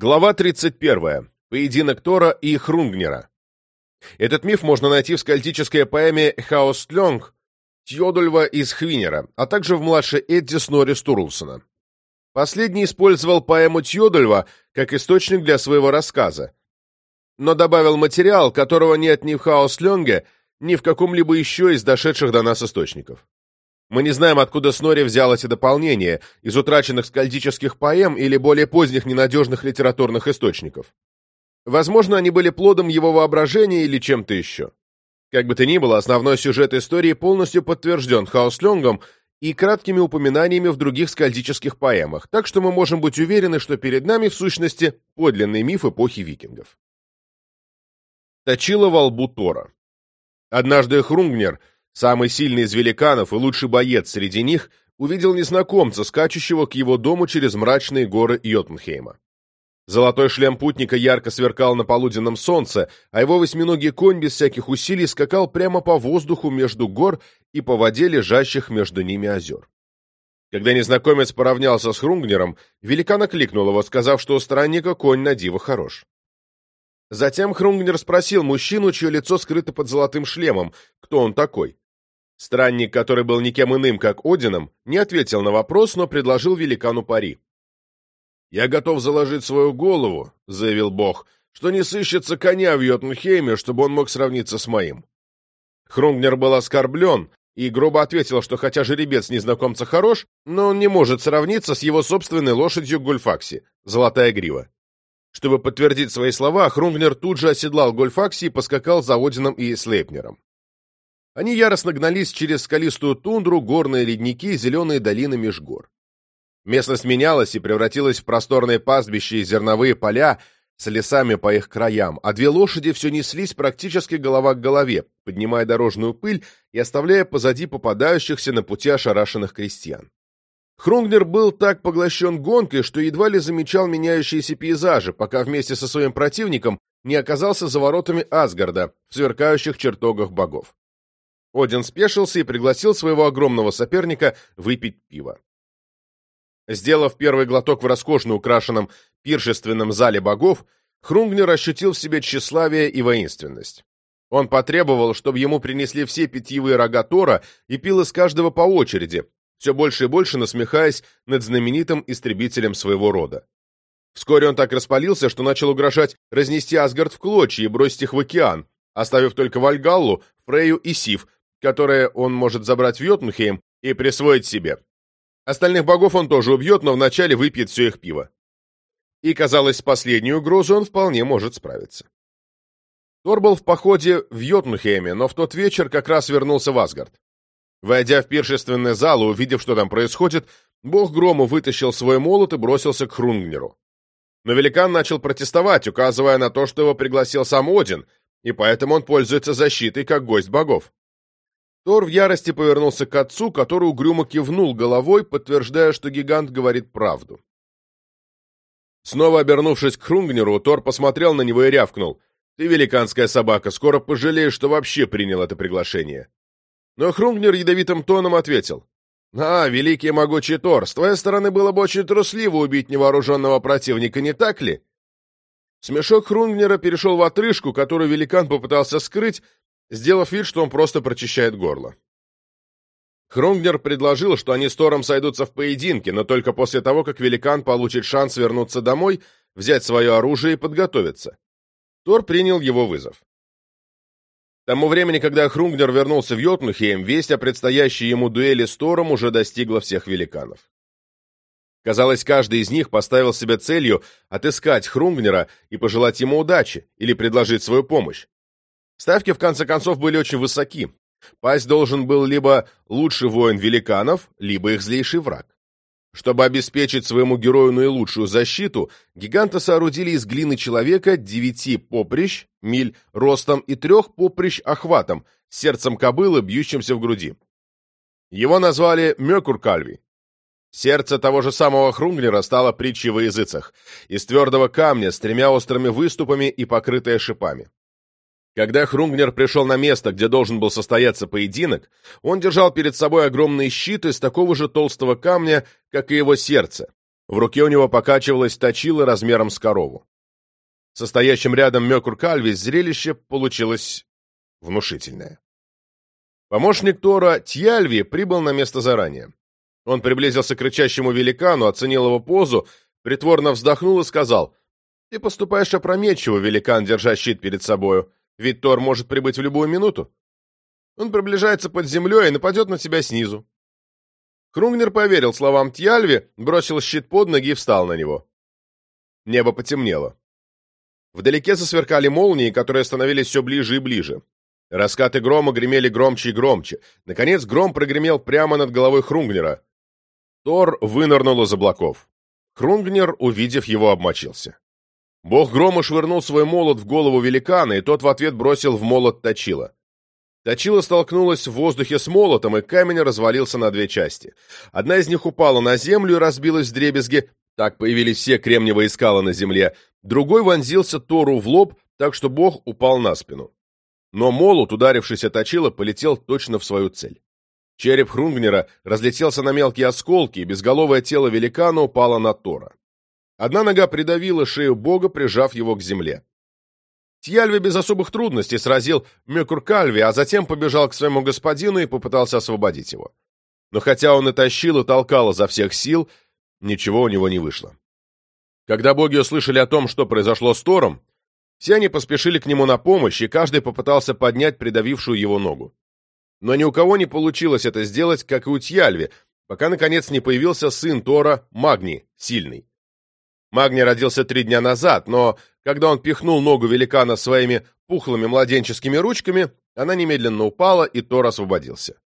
Глава 31. Поединок Тора и Хрунгнера. Этот миф можно найти в скальтической поэме «Хаостлёнг» Тьодульва из Хвинера, а также в младшей Эдди Снори Стурлсона. Последний использовал поэму Тьодульва как источник для своего рассказа, но добавил материал, которого нет ни в Хаостлёнге, ни в каком-либо еще из дошедших до нас источников. Мы не знаем, откуда Снори взял эти дополнения, из утраченных скальдических поэм или более поздних ненадежных литературных источников. Возможно, они были плодом его воображения или чем-то еще. Как бы то ни было, основной сюжет истории полностью подтвержден Хаослёнгом и краткими упоминаниями в других скальдических поэмах, так что мы можем быть уверены, что перед нами, в сущности, подлинный миф эпохи викингов. Точила во лбу Тора. Однажды Хрунгнер — Самый сильный из великанов и лучший боец среди них увидел незнакомца, скачущего к его дому через мрачные горы Йотунхейма. Золотой шлем путника ярко сверкал на полуденном солнце, а его восьминогий конь без всяких усилий скакал прямо по воздуху между гор и по воде, лежащих между ними озер. Когда незнакомец поравнялся с Хрунгнером, великан окликнул его, сказав, что у странника конь на диво хорош. Затем Хрунгнер спросил мужчину, чье лицо скрыто под золотым шлемом, кто он такой. Странник, который был никем иным, как Одином, не ответил на вопрос, но предложил великану пари. «Я готов заложить свою голову», — заявил бог, — «что не сыщется коня в Йотунхейме, чтобы он мог сравниться с моим». Хрунгнер был оскорблен и грубо ответил, что хотя жеребец незнакомца хорош, но он не может сравниться с его собственной лошадью Гульфакси, золотая грива. Чтобы подтвердить свои слова, Хрунгнер тут же оседлал Гольфакси и поскакал за Одином и Слейпнером. Они яростно гнались через скалистую тундру, горные ледники, зеленые долины меж гор. Местность менялась и превратилась в просторные пастбища и зерновые поля с лесами по их краям, а две лошади все неслись практически голова к голове, поднимая дорожную пыль и оставляя позади попадающихся на пути ошарашенных крестьян. Хрунгнер был так поглощен гонкой, что едва ли замечал меняющиеся пейзажи, пока вместе со своим противником не оказался за воротами Асгарда в сверкающих чертогах богов. Один спешился и пригласил своего огромного соперника выпить пиво. Сделав первый глоток в роскошно украшенном пиршественном зале богов, Хрунгнер ощутил в себе тщеславие и воинственность. Он потребовал, чтобы ему принесли все питьевые рога Тора и пил из каждого по очереди, все больше и больше насмехаясь над знаменитым истребителем своего рода. Вскоре он так распалился, что начал угрожать разнести Асгард в клочья и бросить их в океан, оставив только Вальгаллу, Фрейю и Сив, которое он может забрать в Йотунхейм и присвоить себе. Остальных богов он тоже убьет, но вначале выпьет все их пиво. И, казалось, с последней угрозой он вполне может справиться. Тор был в походе в Йотунхейме, но в тот вечер как раз вернулся в Асгард. Войдя в пиршественный зал и увидев, что там происходит, бог грома вытащил свой молот и бросился к Хрунгнеру. Но великан начал протестовать, указывая на то, что его пригласил сам Один, и поэтому он пользуется защитой как гость богов. Тор в ярости повернулся к отцу, который угрюмо кивнул головой, подтверждая, что гигант говорит правду. Снова обернувшись к Хрунгнеру, Тор посмотрел на него и рявкнул. «Ты, великанская собака, скоро пожалеешь, что вообще принял это приглашение». Но Хрунгнер ядовитым тоном ответил. «А, великий могучий Тор, с твоей стороны было бы очень трусливо убить невооруженного противника, не так ли?» Смешок Хрунгнера перешел в отрыжку, которую великан попытался скрыть, сделав вид, что он просто прочищает горло. Хрунгнер предложил, что они с Тором сойдутся в поединке, но только после того, как великан получит шанс вернуться домой, взять свое оружие и подготовиться. Тор принял его вызов. К тому времени, когда Хрунгнер вернулся в Йотнухейм, весть о предстоящей ему дуэли с Тором уже достигла всех великанов. Казалось, каждый из них поставил себе целью отыскать Хрунгнера и пожелать ему удачи или предложить свою помощь. Ставки, в конце концов, были очень высоки. Пасть должен был либо лучший воин великанов, либо их злейший враг. Чтобы обеспечить своему герою наилучшую защиту, гиганты соорудили из глины человека девяти поприщ, миль ростом и трех поприщ охватом, сердцем кобылы, бьющимся в груди. Его назвали Мёкуркальви. Сердце того же самого Хрунглера стало притчей во языцах, из твердого камня с тремя острыми выступами и покрытое шипами. Когда Хрунгнер пришел на место, где должен был состояться поединок, он держал перед собой огромный щит из такого же толстого камня, как и его сердце, В руке у него покачивалась точила размером с корову. Состоящим рядом Мёкур Кальвис зрелище получилось внушительное. Помощник Тора Тьяльви прибыл на место заранее. Он приблизился к рычащему великану, оценил его позу, притворно вздохнул и сказал, «Ты поступаешь опрометчиво, великан, держа щит перед собою, ведь Тор может прибыть в любую минуту. Он приближается под землей и нападет на тебя снизу». Хрунгнер поверил словам Тьяльви, бросил щит под ноги и встал на него. Небо потемнело. Вдалеке засверкали молнии, которые становились все ближе и ближе. Раскаты грома гремели громче и громче. Наконец гром прогремел прямо над головой Хрунгнера. Тор вынырнул из облаков. Хрунгнер, увидев его, обмочился. Бог грома швырнул свой молот в голову великана, и тот в ответ бросил в молот точила. Точила столкнулась в воздухе с молотом, и камень развалился на две части. Одна из них упала на землю и разбилась в дребезги, так появились все кремниевые скалы на земле. Другой вонзился Тору в лоб, так что бог упал на спину. Но молот, ударившись о точило, полетел точно в свою цель. Череп Хрунгнера разлетелся на мелкие осколки, и безголовое тело великана упало на Тора. Одна нога придавила шею бога, прижав его к земле. Тьяльви без особых трудностей сразил Мёкуркальви, а затем побежал к своему господину и попытался освободить его. Но хотя он и тащил, и толкал изо всех сил, ничего у него не вышло. Когда боги услышали о том, что произошло с Тором, все они поспешили к нему на помощь, и каждый попытался поднять придавившую его ногу. Но ни у кого не получилось это сделать, как и у Тьяльви, пока, наконец, не появился сын Тора, Магни, сильный. Магни родился три дня назад, но когда он пихнул ногу великана своими пухлыми младенческими ручками, она немедленно упала, и Тор освободился.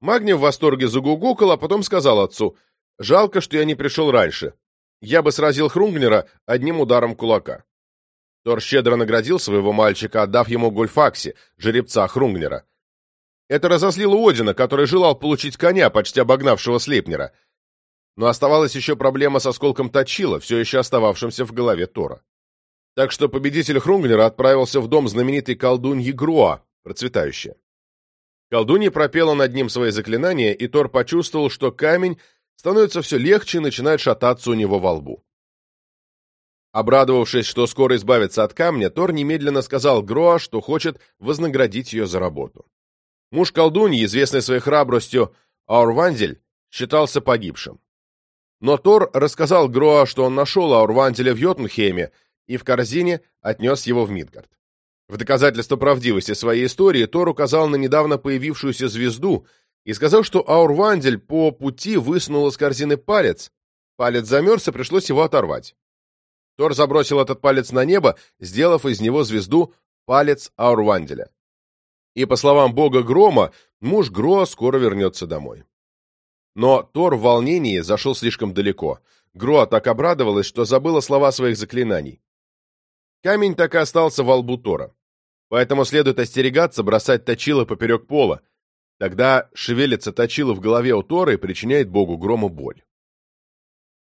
Магни в восторге загугукал, а потом сказал отцу, «Жалко, что я не пришел раньше. Я бы сразил Хрунгнера одним ударом кулака». Тор щедро наградил своего мальчика, отдав ему Гульфакси, жеребца Хрунгнера. Это разозлило Одина, который желал получить коня, почти обогнавшего Слепнера. Но оставалась еще проблема с осколком точила, все еще остававшимся в голове Тора. Так что победитель Хрунгнера отправился в дом знаменитой колдуньи Груа, процветающая. Колдунья пропела над ним свои заклинания, и Тор почувствовал, что камень становится все легче и начинает шататься у него во лбу. Обрадовавшись, что скоро избавится от камня, Тор немедленно сказал Гроа, что хочет вознаградить ее за работу. Муж колдуньи, известный своей храбростью Аурвандель, считался погибшим. Но Тор рассказал Гроа, что он нашел Аурванделя в Йотунхейме и в корзине отнес его в Мидгард. В доказательство правдивости своей истории Тор указал на недавно появившуюся звезду и сказал, что Аурвандель по пути высунул из корзины палец. Палец замерз, и пришлось его оторвать. Тор забросил этот палец на небо, сделав из него звезду палец Аурванделя. И, по словам бога Грома, муж Гроа скоро вернется домой. Но Тор в волнении зашел слишком далеко. Гроа так обрадовалась, что забыла слова своих заклинаний. Камень так и остался во лбу Тора. Поэтому следует остерегаться бросать точило поперек пола. Тогда шевелится точило в голове у Тора и причиняет богу Грома боль.